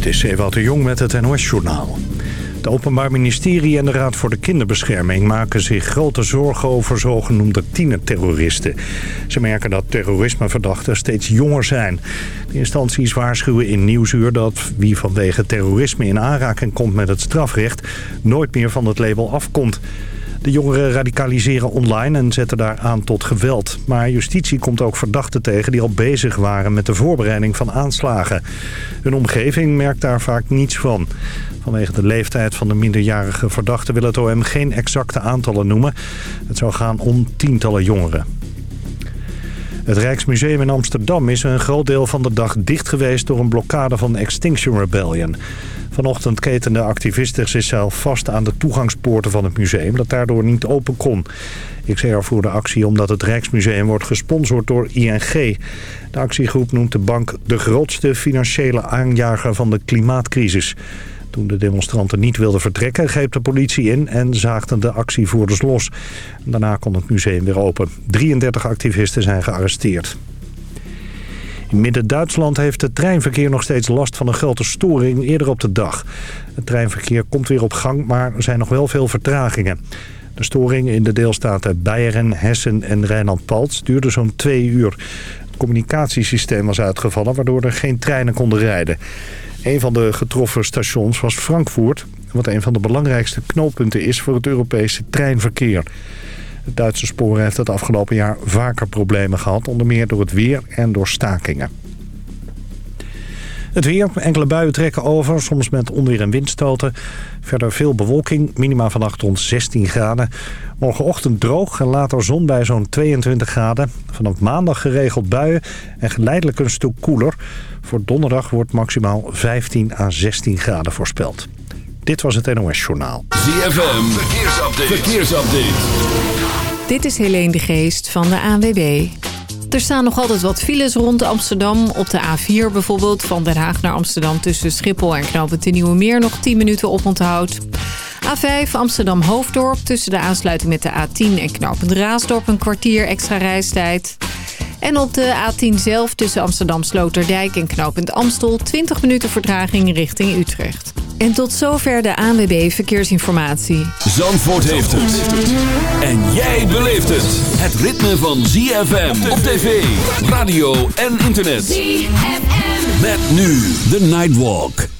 Dit is Ewout de Jong met het NOS-journaal. Het Openbaar Ministerie en de Raad voor de Kinderbescherming maken zich grote zorgen over zogenoemde tienerterroristen. Ze merken dat terrorismeverdachten steeds jonger zijn. De instanties waarschuwen in Nieuwsuur dat wie vanwege terrorisme in aanraking komt met het strafrecht nooit meer van het label afkomt. De jongeren radicaliseren online en zetten daar aan tot geweld. Maar justitie komt ook verdachten tegen die al bezig waren met de voorbereiding van aanslagen. Hun omgeving merkt daar vaak niets van. Vanwege de leeftijd van de minderjarige verdachten wil het OM geen exacte aantallen noemen. Het zou gaan om tientallen jongeren. Het Rijksmuseum in Amsterdam is een groot deel van de dag dicht geweest door een blokkade van Extinction Rebellion. Vanochtend ketende activisten zichzelf vast aan de toegangspoorten van het museum... dat daardoor niet open kon. XR voerde actie omdat het Rijksmuseum wordt gesponsord door ING. De actiegroep noemt de bank de grootste financiële aanjager van de klimaatcrisis. Toen de demonstranten niet wilden vertrekken, greep de politie in en zaagden de actievoerders los. Daarna kon het museum weer open. 33 activisten zijn gearresteerd. In Midden-Duitsland heeft het treinverkeer nog steeds last van een grote storing eerder op de dag. Het treinverkeer komt weer op gang, maar er zijn nog wel veel vertragingen. De storing in de deelstaten Beieren, Hessen en Rijnland-Palts duurde zo'n twee uur. Het communicatiesysteem was uitgevallen, waardoor er geen treinen konden rijden. Een van de getroffen stations was Frankfurt, wat een van de belangrijkste knooppunten is voor het Europese treinverkeer. Het Duitse spoor heeft het afgelopen jaar vaker problemen gehad, onder meer door het weer en door stakingen. Het weer, enkele buien trekken over, soms met onweer en windstoten. Verder veel bewolking, minima vannacht rond 16 graden. Morgenochtend droog en later zon bij zo'n 22 graden. Vanaf maandag geregeld buien en geleidelijk een stuk koeler. Voor donderdag wordt maximaal 15 à 16 graden voorspeld. Dit was het NOS Journaal. ZFM, verkeersupdate. verkeersupdate. Dit is Helene de Geest van de ANWB. Er staan nog altijd wat files rond Amsterdam. Op de A4 bijvoorbeeld van Den Haag naar Amsterdam... tussen Schiphol en Knoopend de Nieuwe Meer nog 10 minuten op onthoud. A5 Amsterdam-Hoofddorp tussen de aansluiting met de A10 en Knoopend Raasdorp... een kwartier extra reistijd. En op de A10 zelf tussen Amsterdam Sloterdijk en Knoopend Amstel... 20 minuten vertraging richting Utrecht. En tot zover de ANWB Verkeersinformatie. Zandvoort heeft het. En jij beleeft het. Het ritme van ZFM op tv, radio en internet. ZFM. Met nu de Nightwalk.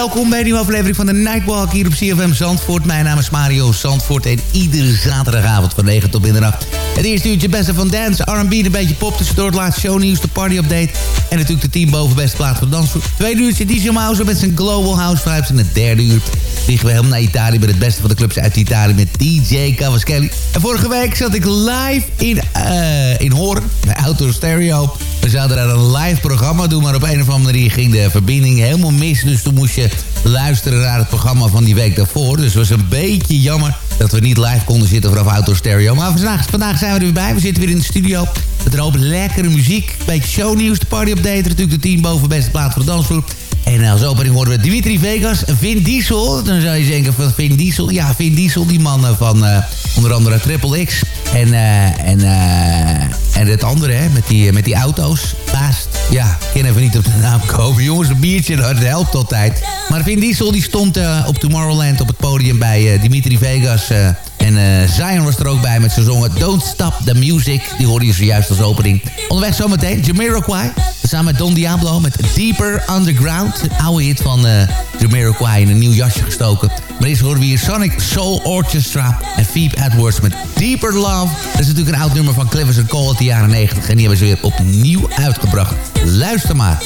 Welkom bij een nieuwe aflevering van de Nightwalk hier op CFM Zandvoort. Mijn naam is Mario Zandvoort en iedere zaterdagavond van 9 tot middernacht. Het eerste uurtje beste van dance, R&B, een beetje pop tussendoor, het laatste shownieuws, de party update. En natuurlijk de team boven beste plaats de dansvoer. Tweede uurtje DJ Mouse met zijn Global House Vibes. En het derde uur vliegen we helemaal naar Italië met het beste van de clubs uit Italië met DJ Cavaschelli. En vorige week zat ik live in, uh, in Hoorn bij Auto Stereo. We zouden daar een live programma doen, maar op een of andere manier ging de verbinding helemaal mis. Dus toen moest je luisteren naar het programma van die week daarvoor. Dus het was een beetje jammer dat we niet live konden zitten vanaf Auto Stereo. Maar vandaag, vandaag zijn we er weer bij. We zitten weer in de studio met een hoop lekkere muziek. Een beetje shownieuws, de party update. Natuurlijk de team boven beste plaats voor de dansvloer. En als opening horen we Dimitri Vegas, Vin Diesel. Dan zou je denken van Vin Diesel. Ja, Vin Diesel, die man van uh, onder andere Triple X. En, uh, en, en het andere, hè, met die, met die auto's. Baast. Ja, ik kan even niet op de naam komen. Jongens, een biertje, dat helpt altijd. Maar Vin Diesel die stond op Tomorrowland op het podium bij Dimitri Vegas... En uh, Zion was er ook bij met zijn zongen Don't Stop the Music. Die hoorde je zojuist als opening. Onderweg zometeen Jamiroquai. Samen met Don Diablo met Deeper Underground. Een oude hit van uh, Jamiroquai in een nieuw jasje gestoken. Maar eerst horen we hier Sonic Soul Orchestra en Phoebe Edwards met Deeper Love. Dat is natuurlijk een oud nummer van Clifford Cole uit de jaren 90. En die hebben ze weer opnieuw uitgebracht. Luister maar.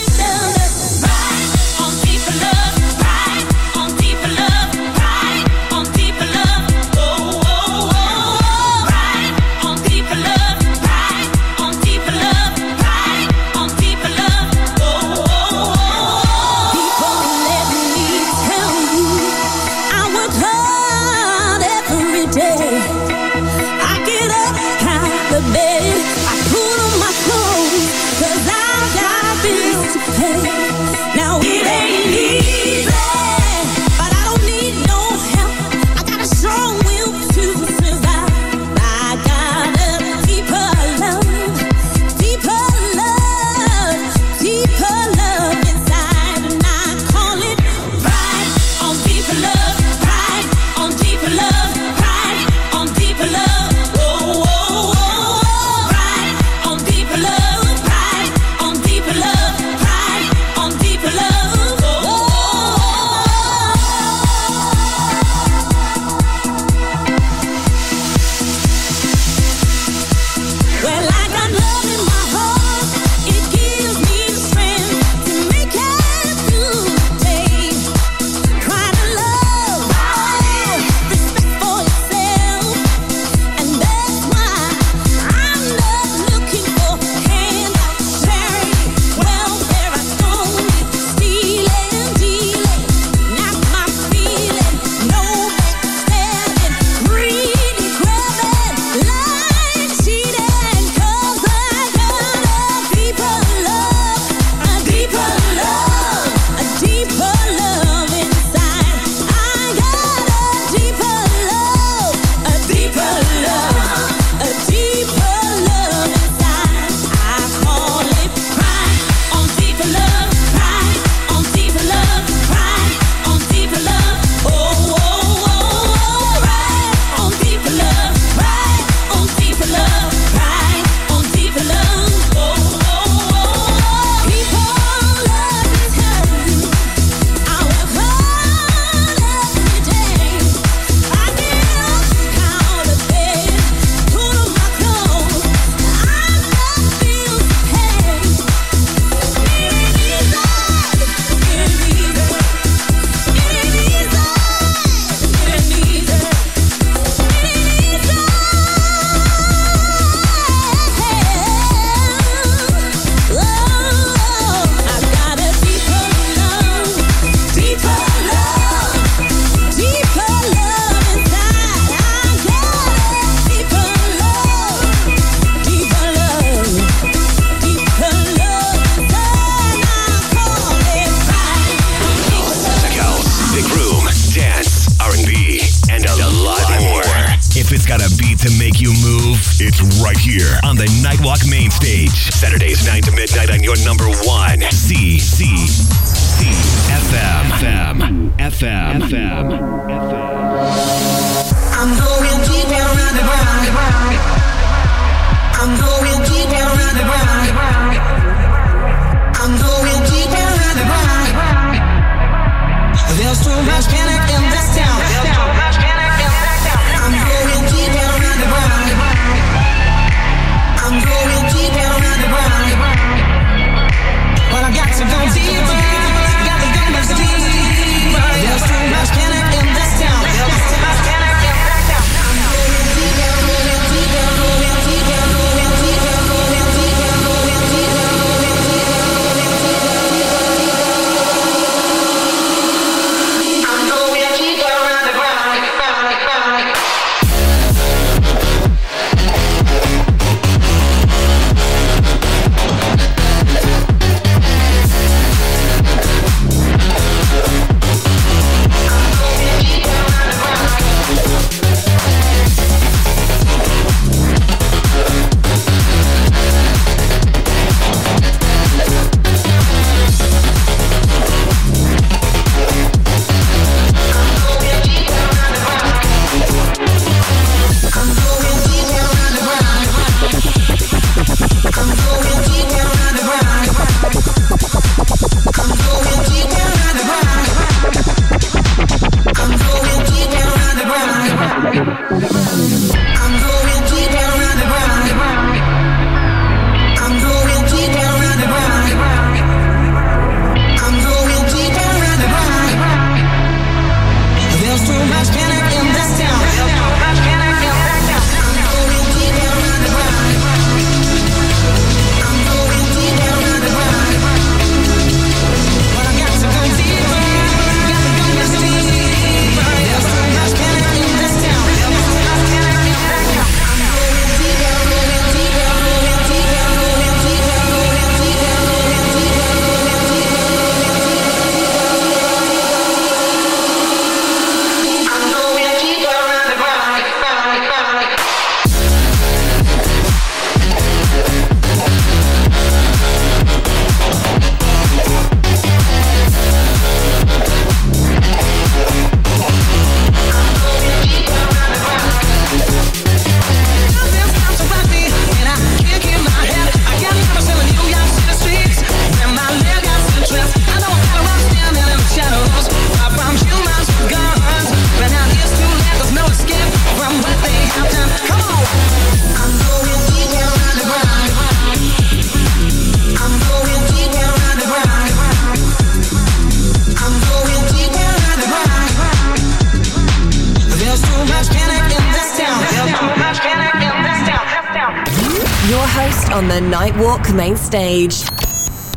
The Nightwalk main stage.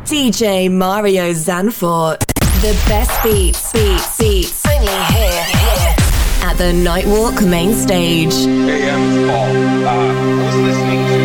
DJ Mario Zanfort. The best beats, beats, beats. Only here, here. At the Nightwalk main stage. I'm Paul. Uh, I was listening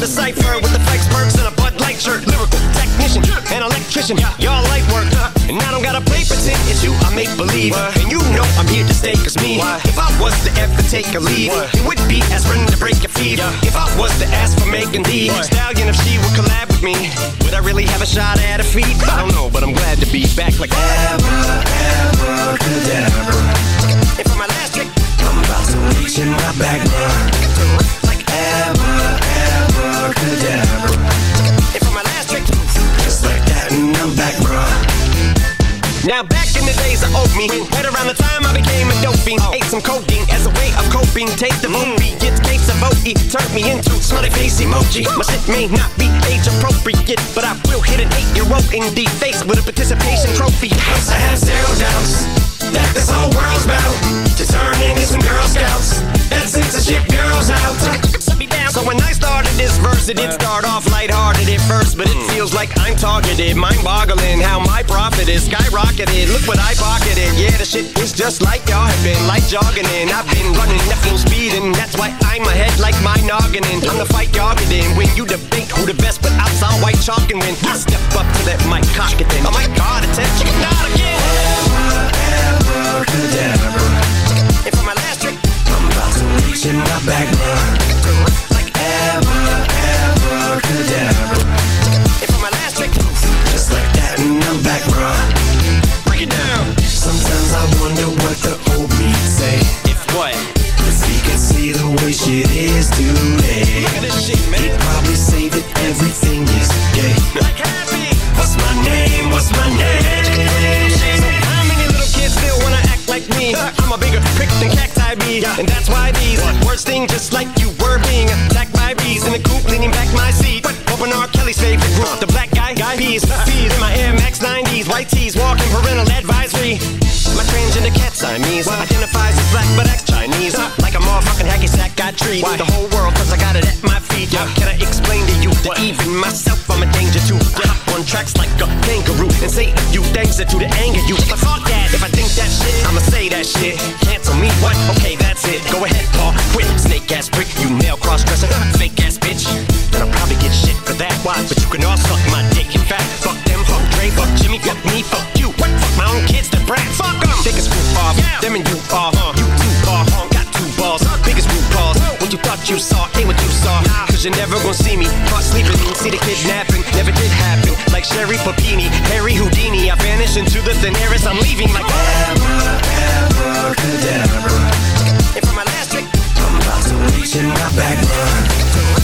the cipher with the flex perks and a Bud Light shirt. Lyrical technician, an electrician. Y'all light work. And I don't got a play pretend issue. I make believe. And you know I'm here to stay, cause me. If I was to ever take a leave, it would be aspirin to break your feet. If I was to ask for Megan Thee Stallion, if she would collab with me, would I really have a shot at a feat? I don't know, but I'm glad to be back like Abracadabra. And for my last trick, I'm about to reach in my bag, Like Now back in the days of old me, right around the time I became a dope fiend, ate some codeine as a way of coping. Taste of opiate, gets case of OE, turned me into smiley face emoji. My shit may not be age appropriate, but I will hit an eight-year-old in the face with a participation trophy. It did start off lighthearted at first, but it feels like I'm targeted. Mind-boggling how my profit is skyrocketed. Look what I pocketed. Yeah, the shit is just like y'all have been, like jogging in. I've been running at full speed, and that's why I'm ahead like my noggin. in. Time to fight y'all in. When you debate who the best, but I outside white chalk and win. I step up to that mic cock it then. Oh my god, attention, not again. Ever, ever, ever. And for my last trick, I'm about to reach in my. Like abracadabra. And for my last trick, just like that, and I'm back, bruh. Break it down. Sometimes I wonder what the old me say. If what? He could see the way shit is today. Look at this shit, man. He'd probably say that everything is gay. Like happy. What's my name? What's my name? How many little kids still wanna act like me? I'm a bigger prick than and that's why these words sting just like you were being attacked by bees in the coop, leaning back my seat. Open R. Kelly's favorite group, the black guy, guy peas, peas in my Air Max 90s, white tees, walking parental advisory. My transgender cat Siamese identifies as black but acts Chinese, like a motherfucking hacky sack got treat. The whole world, cause I got it at my feet. How can I explain to you that even myself I'm a danger to? I hop on tracks like a kangaroo and say a few things that to the anger you. But fuck that, if I think that shit, I'ma say that shit. Cancel me, what? That's it. Go. Quit, snake ass prick, you male cross dresser, fake ass bitch. Then I'll probably get shit for that. Why? But you can all suck my dick. In fact, fuck them, fuck Dre, fuck Jimmy, fuck me, fuck you. What? Fuck my own kids, the brats. Fuck them. Take a screw off. Them and you are. Uh, you two are. Uh, got two balls. Biggest root balls. What you thought you saw ain't what you saw. Cause you're never gonna see me. Caught sleeping. See the kidnapping. Never did happen. Like Sherry Papini. Harry Houdini. I vanish into the thin air as I'm leaving. Like And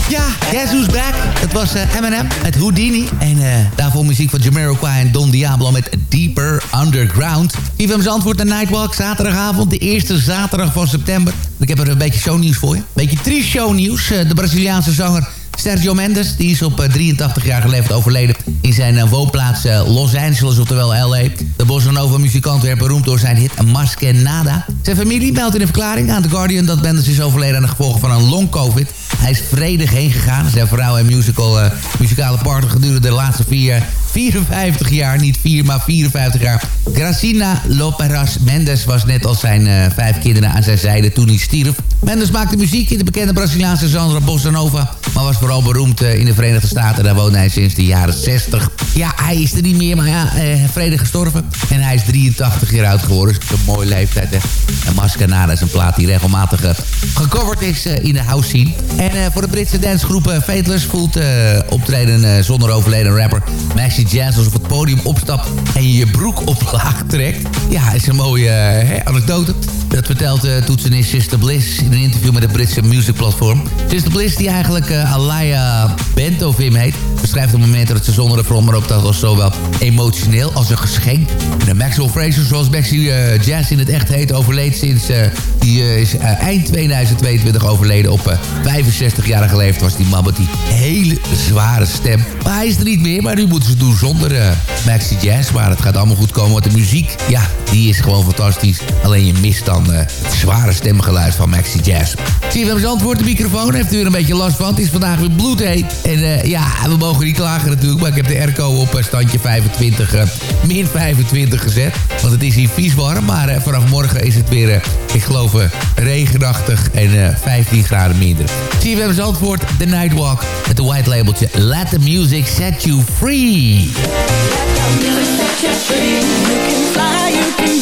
Ja, Guess Who's Back. Het was uh, Eminem met Houdini. En uh, daarvoor muziek van Jamiroquai en Don Diablo met Deeper Underground. IFM's antwoord naar Nightwalk. Zaterdagavond, de eerste zaterdag van september. Ik heb er een beetje shownieuws voor je. Beetje triest shownieuws. Uh, de Braziliaanse zanger Sergio Mendes, die is op 83 jaar geleden overleden in zijn woonplaats Los Angeles, oftewel L.A. De bossa nova muzikant werd beroemd door zijn hit Maskenada. Zijn familie meldt in een verklaring aan The Guardian dat Mendes is overleden aan de gevolgen van een long-covid. Hij is vredig heen gegaan. Zijn vrouw en musical, muzikale partner gedurende de laatste vier, 54 jaar. Niet vier, maar 54 jaar. Gracina Loperas Mendes was net als zijn uh, vijf kinderen aan zijn zijde toen hij stierf. Mendes maakte muziek in de bekende Braziliaanse genre Bossa Nova. Maar was vooral beroemd uh, in de Verenigde Staten. Daar woonde hij sinds de jaren 60. Ja, hij is er niet meer, maar ja, vredig gestorven. En hij is 83 jaar oud geworden. Is een mooie leeftijd, hè. En Mascanada is een plaat die regelmatig gecoverd is in de house scene. En uh, voor de Britse dancegroep uh, Fateless voelt uh, optreden zonder overleden rapper Maxi Jazz als op het podium opstapt en je je broek op laag trekt. Ja, is een mooie anekdote. Dat vertelt uh, toetsenist Sister Bliss in een interview met het Britse musicplatform. Sister Bliss, die eigenlijk uh, Alaya Bentovim heet... beschrijft het moment dat ze zonder de front op dat als zowel emotioneel als een geschenk. De Maxwell Fraser, zoals Maxie uh, Jazz in het echt heet, overleed sinds... die is eind 2022 overleden op 65-jarige leeftijd. Was die man met die hele zware stem. Maar hij is er niet meer, maar nu moeten ze het doen zonder Maxie Jazz. Maar het gaat allemaal goed komen, want de muziek, ja, die is gewoon fantastisch. Alleen je mist dan uh, het zware stemgeluid van Maxi Jazz. Eens antwoord, de microfoon heeft u er een beetje last van. Het is vandaag weer bloedheet. En uh, ja, we mogen niet klagen natuurlijk. Maar ik heb de airco op uh, standje 25, min 25 gezet. Want het is hier vies warm. Maar vanaf morgen is het weer, ik geloof, regenachtig en 15 graden minder. Eens antwoord, The Nightwalk. Met de white labeltje Let the Music Set You Free. Let the music set you free. You can fly, you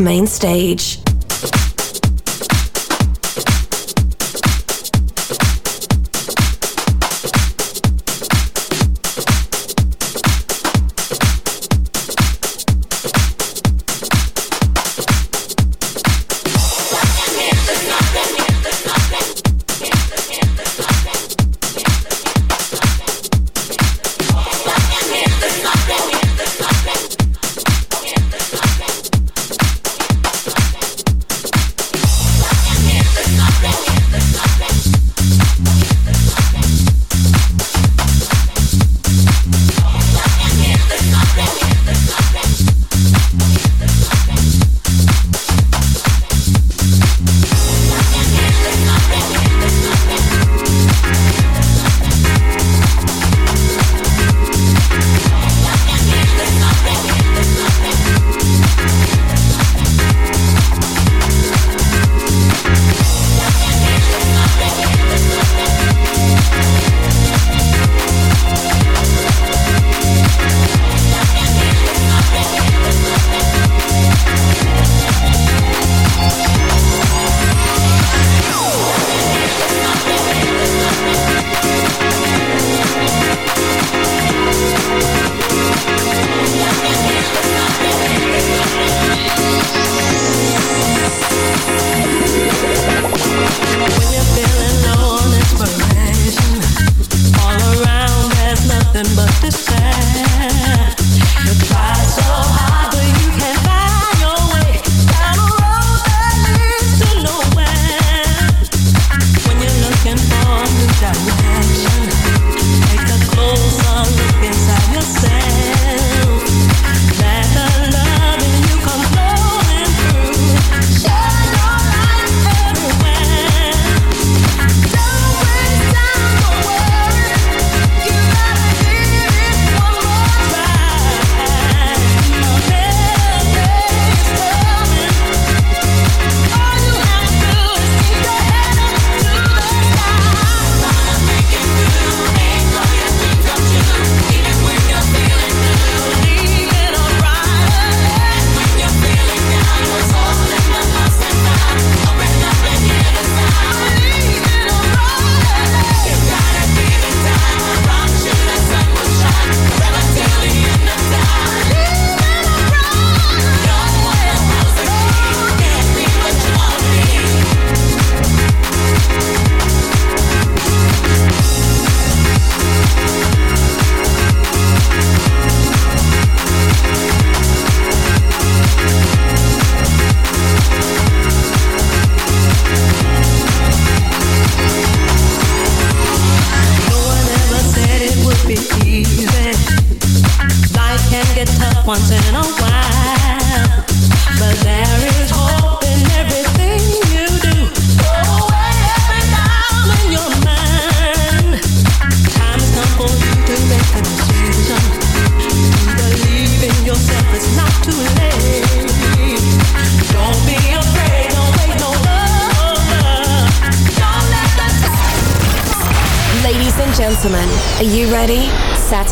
Main Stage.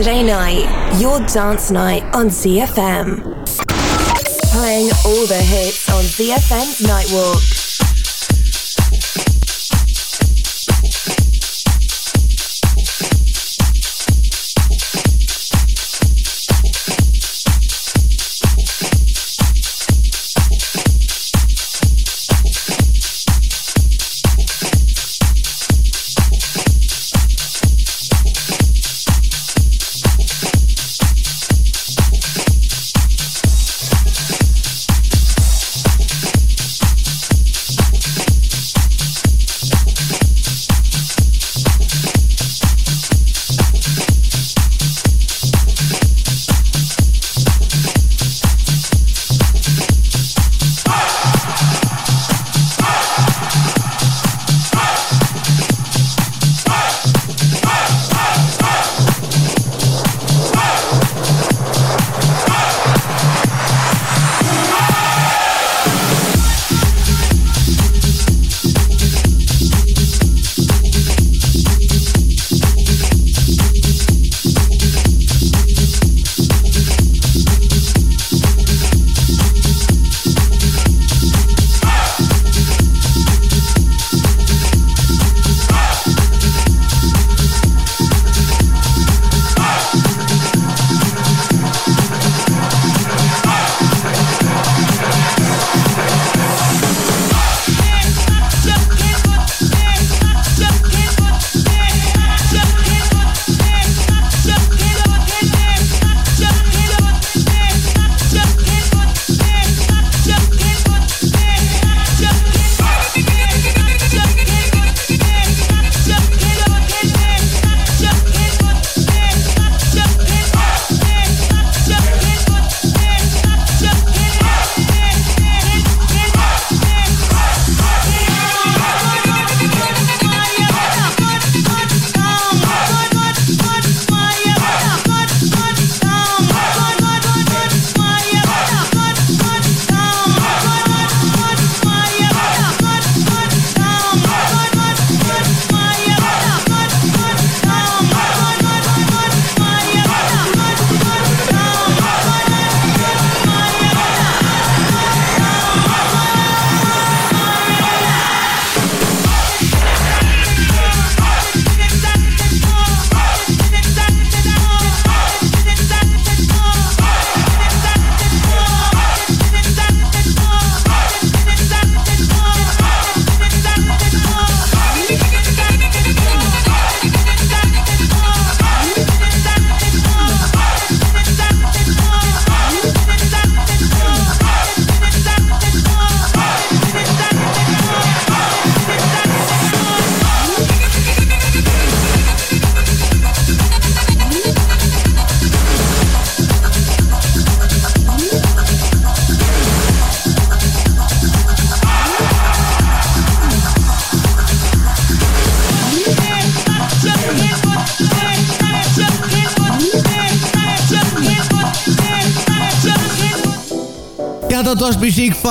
Saturday night, your dance night on ZFM. Playing all the hits on ZFM's Nightwalk.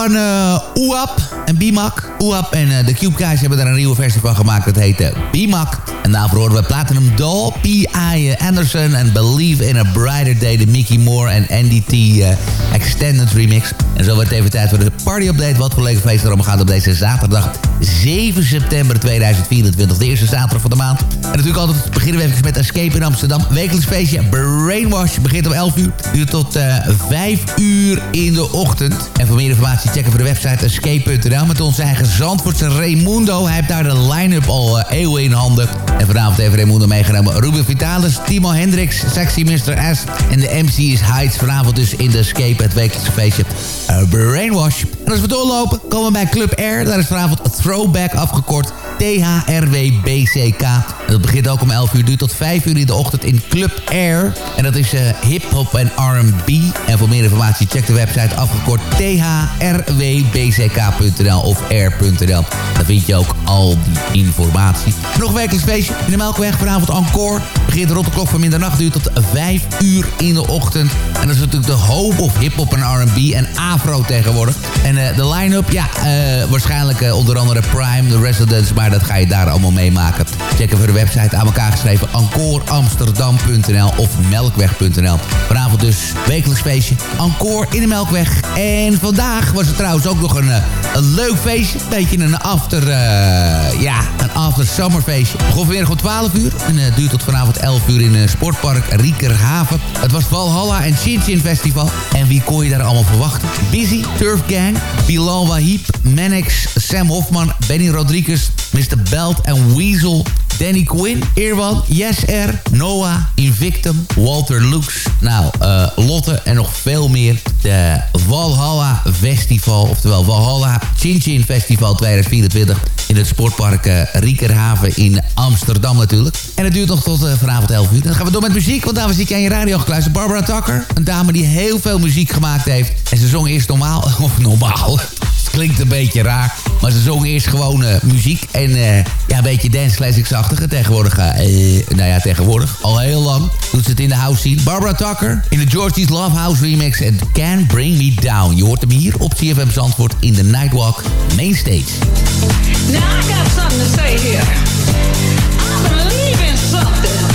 Van uh, Oap en Bimak. Oap en uh, de Cube hebben daar een nieuwe versie van gemaakt. Dat heet uh, Bimak. En daarvoor horen we Platinum Doll, P.I. Anderson en Believe in a Brighter Day. De Mickey Moore en Andy T. Extended Remix. En zo wordt het even tijd voor de party update. Wat voor leuke feesten er gaat op deze zaterdag 7 september 2024. De eerste zaterdag van de maand. En natuurlijk altijd beginnen we even met Escape in Amsterdam. Wekelijks feestje Brainwash begint om 11 uur. Duurt tot uh, 5 uur in de ochtend. En voor meer informatie checken we de website escape.nl met onze eigen Zandvoortse Raimundo. Hij heeft daar de line-up al uh, eeuwen in handen. En vanavond heeft Raimundo meegenomen Ruben Vitalis, Timo Hendricks, Sexy Mr. S. En de MC is Heights. Vanavond dus in de Escape, het wekelijkse feestje uh, Brainwash. En als we doorlopen, komen we bij Club Air. Daar is vanavond throwback afgekort. THRWBCK. En dat begint ook om 11 uur, duurt tot 5 uur in de ochtend in Club Air. En dat is uh, hip-hop en RB. En voor meer informatie check de website afgekort thrwbck.nl of air.nl. Daar vind je ook al die informatie. Nog een wekelijks feestje in de Melkweg. Vanavond encore. Begint rond de klok van middernacht, duurt tot 5 uur in de ochtend. En dat is natuurlijk de hoop of hip-hop en RB en afro tegenwoordig. En de line-up, ja, uh, waarschijnlijk uh, onder andere Prime, The Residents, maar dat ga je daar allemaal meemaken. Check even de website aan elkaar geschreven, encoreamsterdam.nl of melkweg.nl. Vanavond dus wekelijks feestje, Encore in de Melkweg. En vandaag was er trouwens ook nog een, leuk feestje, een beetje een after, ja, een after summerfeestje. Begon vanmiddag om 12 uur en duurt tot vanavond 11 uur in Sportpark Riekerhaven. Het was Valhalla en Chin Chin Festival. En wie kon je daar allemaal verwachten? Busy, Turf Gang, Bilal Wahib, Manix, Sam Hofman, Benny Rodriguez, Mr. Belt en Weasel. Danny Quinn, Irwan, Yes R, Noah, Invictum, Walter Lux. Nou, uh, Lotte en nog veel meer. De Valhalla Festival, oftewel Valhalla Chin Chin Festival 2024 in het sportpark uh, Riekerhaven in Amsterdam natuurlijk. En het duurt nog tot uh, vanavond 11 uur. Dan gaan we door met muziek, want daar zit je aan je radio gekluisterd. Barbara Tucker, een dame die heel veel muziek gemaakt heeft. En ze zong eerst normaal, of normaal, klinkt een beetje raar. Maar ze zong eerst gewoon uh, muziek en uh, ja, een beetje dance classics-achtige. Tegenwoordig, uh, nou ja, tegenwoordig, al heel lang doet ze het in de house scene. Barbara Tucker in de Georgie's Love House remix en Can Bring Me Down. Je hoort hem hier op CFM Zandvoort in de Nightwalk Mainstage. Now I got something to say here. I believe in something.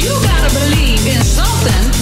You gotta believe in something.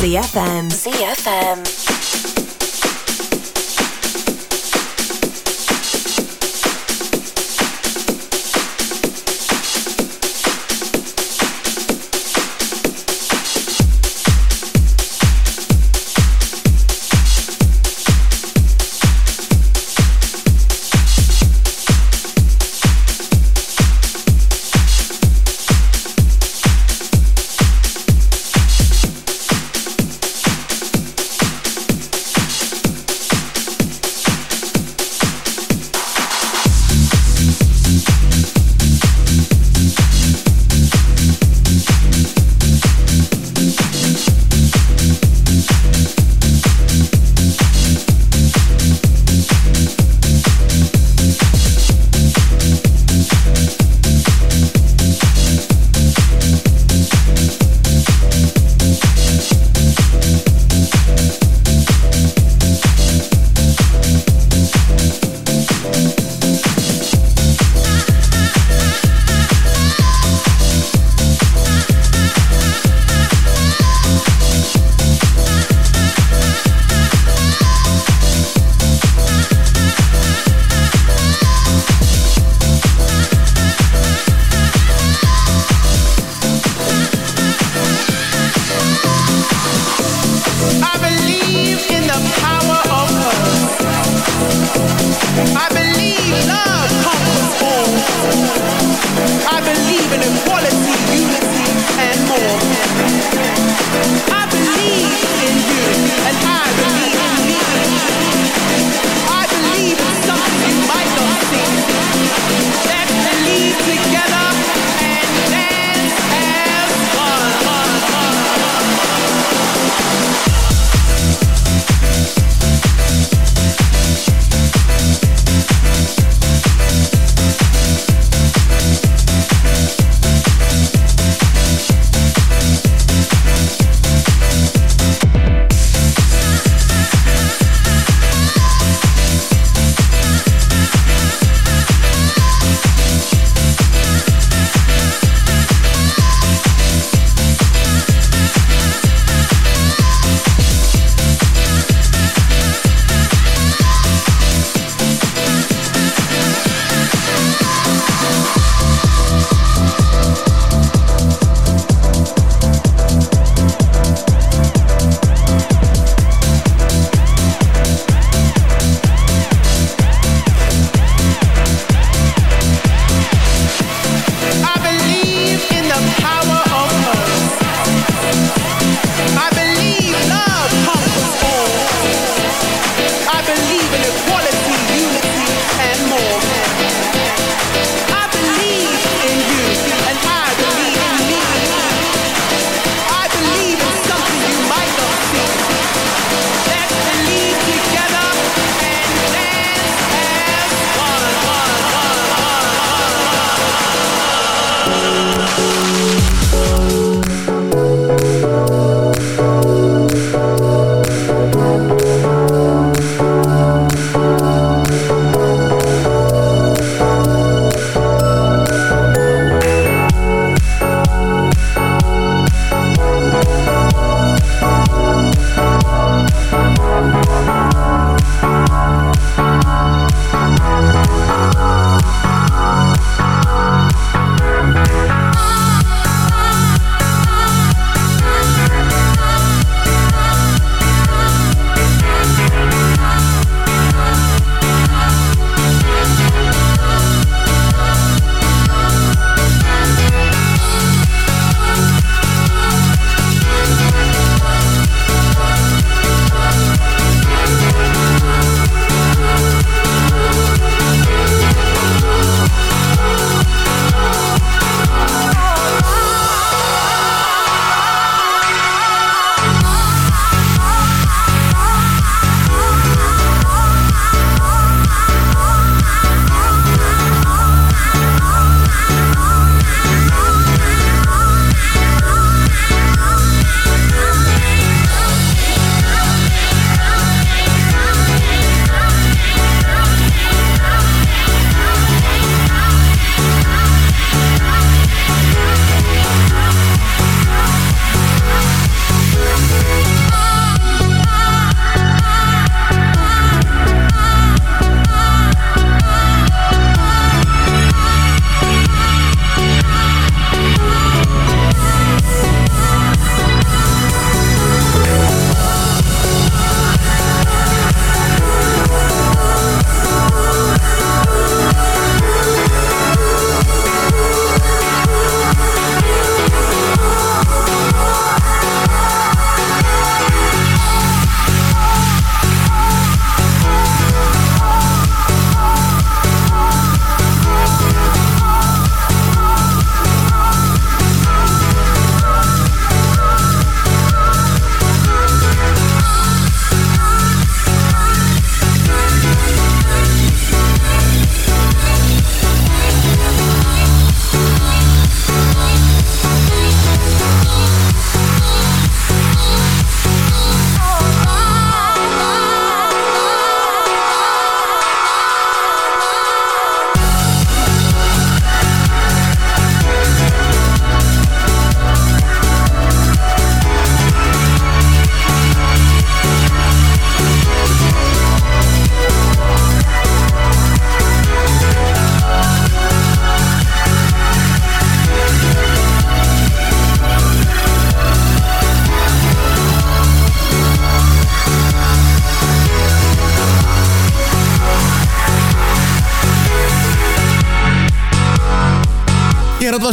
ZFM.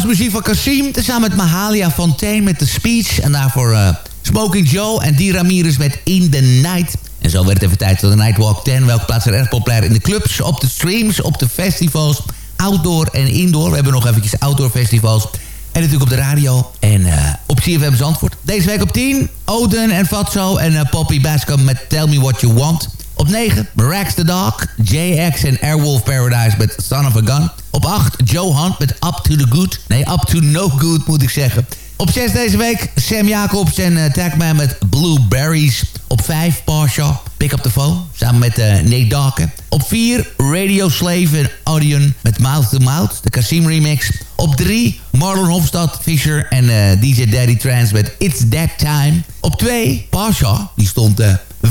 Was muziek van Kasim. Tezamen met Mahalia Fontaine met The Speech. En daarvoor uh, Smoking Joe en Die Ramirez met In The Night. En zo werd het even tijd voor de Nightwalk 10. Welke plaats er erg populair in de clubs, op de streams, op de festivals. Outdoor en indoor. We hebben nog eventjes outdoor festivals. En natuurlijk op de radio. En uh, op CFM Zandvoort. Deze week op 10. Oden en Fatso en uh, Poppy Bascom met Tell Me What You Want. Op 9, Marax the Dog, JX en Airwolf Paradise met Son of a Gun. Op 8, Joe Hunt met Up to the Good. Nee, Up to No Good moet ik zeggen. Op 6 deze week, Sam Jacobs en uh, Tagman met Blueberries. Op 5, Pasha, Pick Up The Phone, samen met uh, Nate Dawken. Op 4, Radio Slave en Audion met Mouth to Mouth, de Kasim remix. Op 3, Marlon Hofstad, Fisher en uh, DJ Daddy Trans met It's That Time. Op 2, Pasha, die stond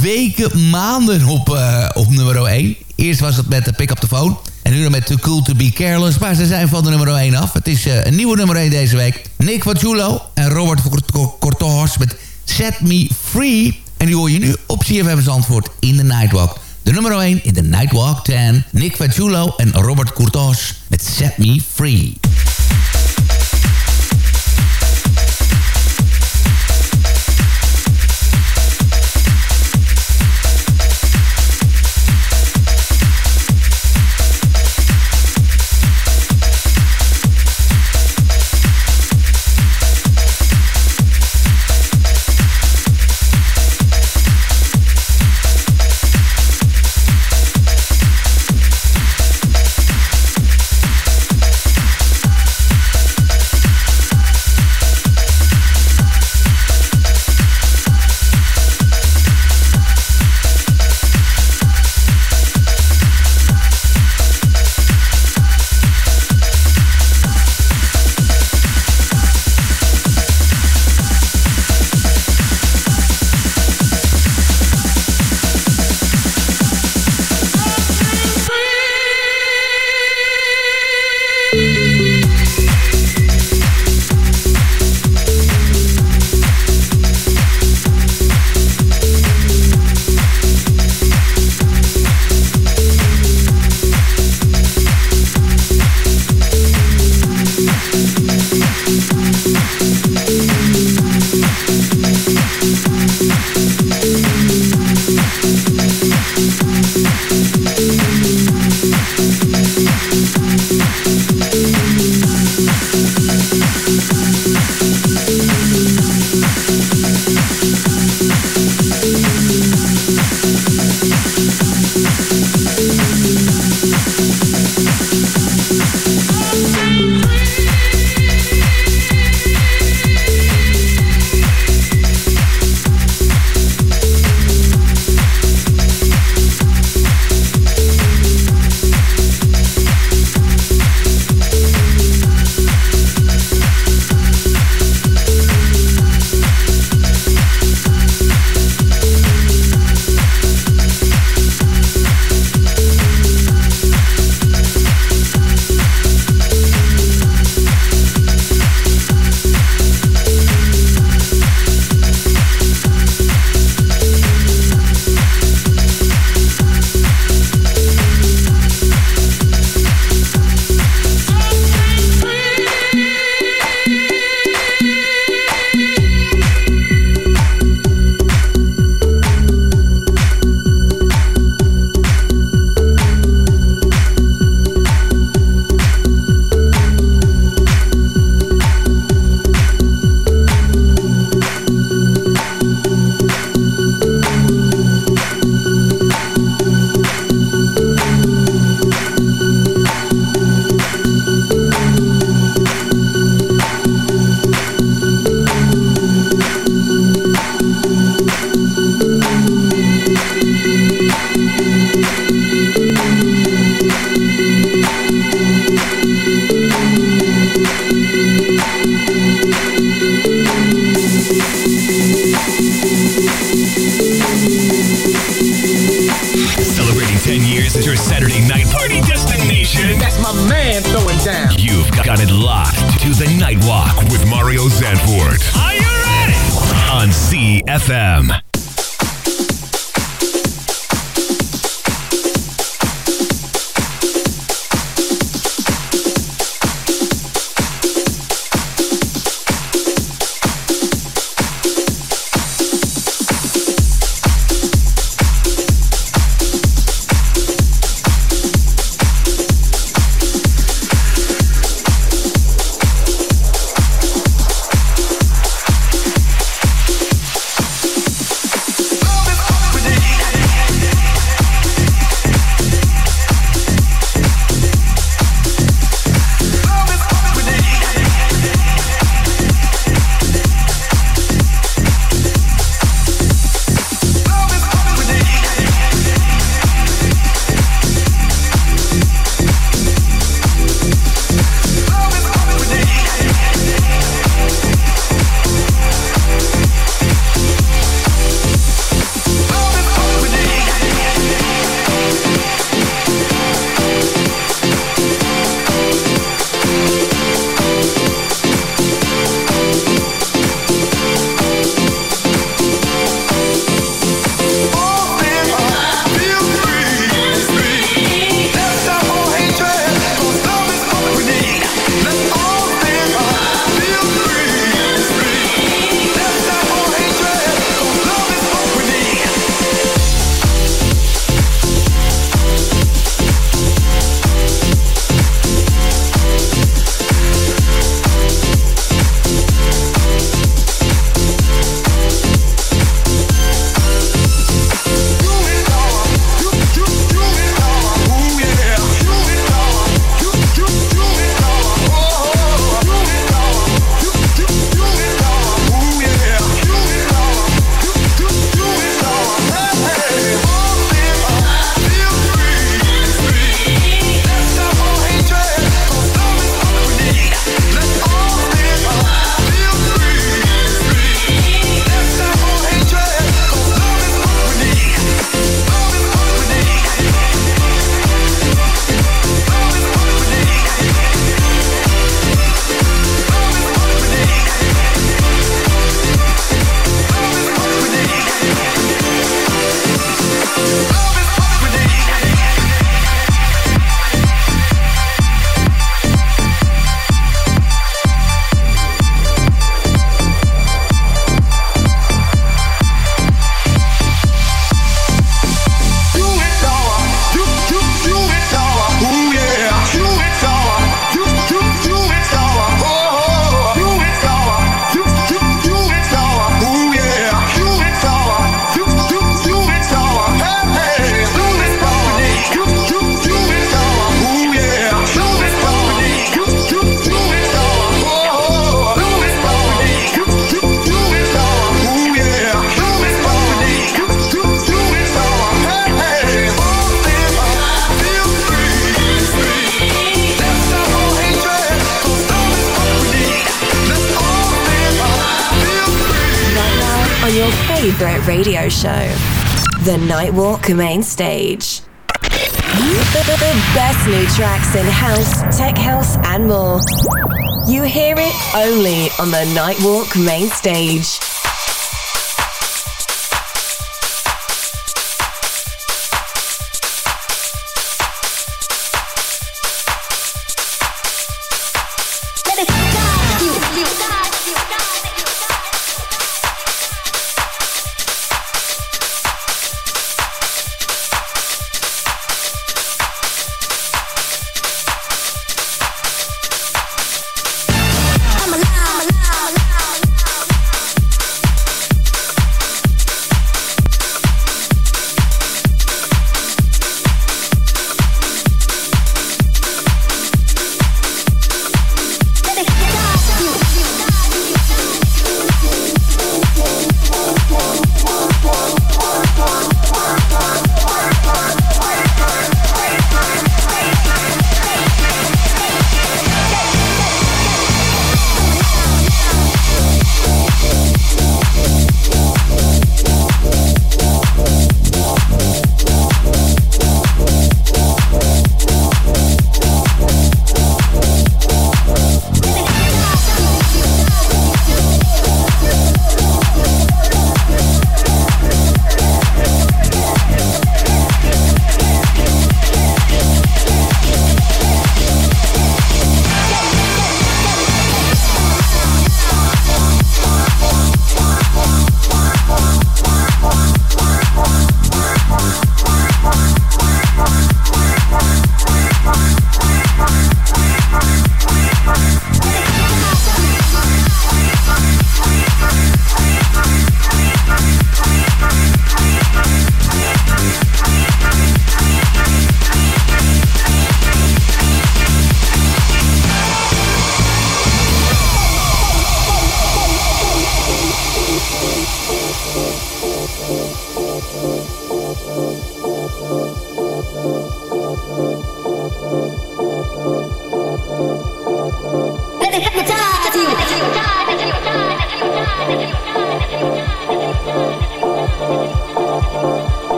weken, maanden op, uh, op nummer 1. Eerst was het met Pick Up The Phone. En nu dan met Too Cool To Be Careless. Maar ze zijn van de nummer 1 af. Het is uh, een nieuwe nummer 1 deze week. Nick Vachulo en Robert Kortohorst met Set Me Free. En die hoor je nu op CFM's antwoord in de Nightwalk. De nummer 1 in de Nightwalk 10. Nick Vachulo en Robert Kortohorst met Set Me Free. Show, The Nightwalk Main Stage. The best new tracks in house, tech house, and more. You hear it only on the Nightwalk Main Stage.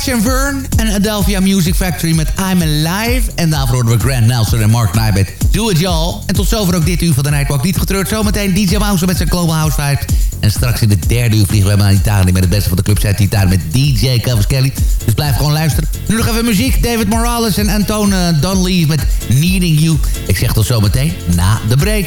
Scratch and Vern en Adelphia Music Factory met I'm Alive. En daarvoor hoorden we Grant Nelson en Mark Knight Do It Y'all. En tot zover ook dit uur van de Nightwalk. Niet getreurd, zometeen DJ Mouse met zijn Global House Vibes. En straks in de derde uur vliegen we naar Italië met het beste van de club uit Italië met DJ Kelly. Dus blijf gewoon luisteren. Nu nog even muziek. David Morales en Anton uh, Donnelly met Needing You. Ik zeg tot zometeen na de break.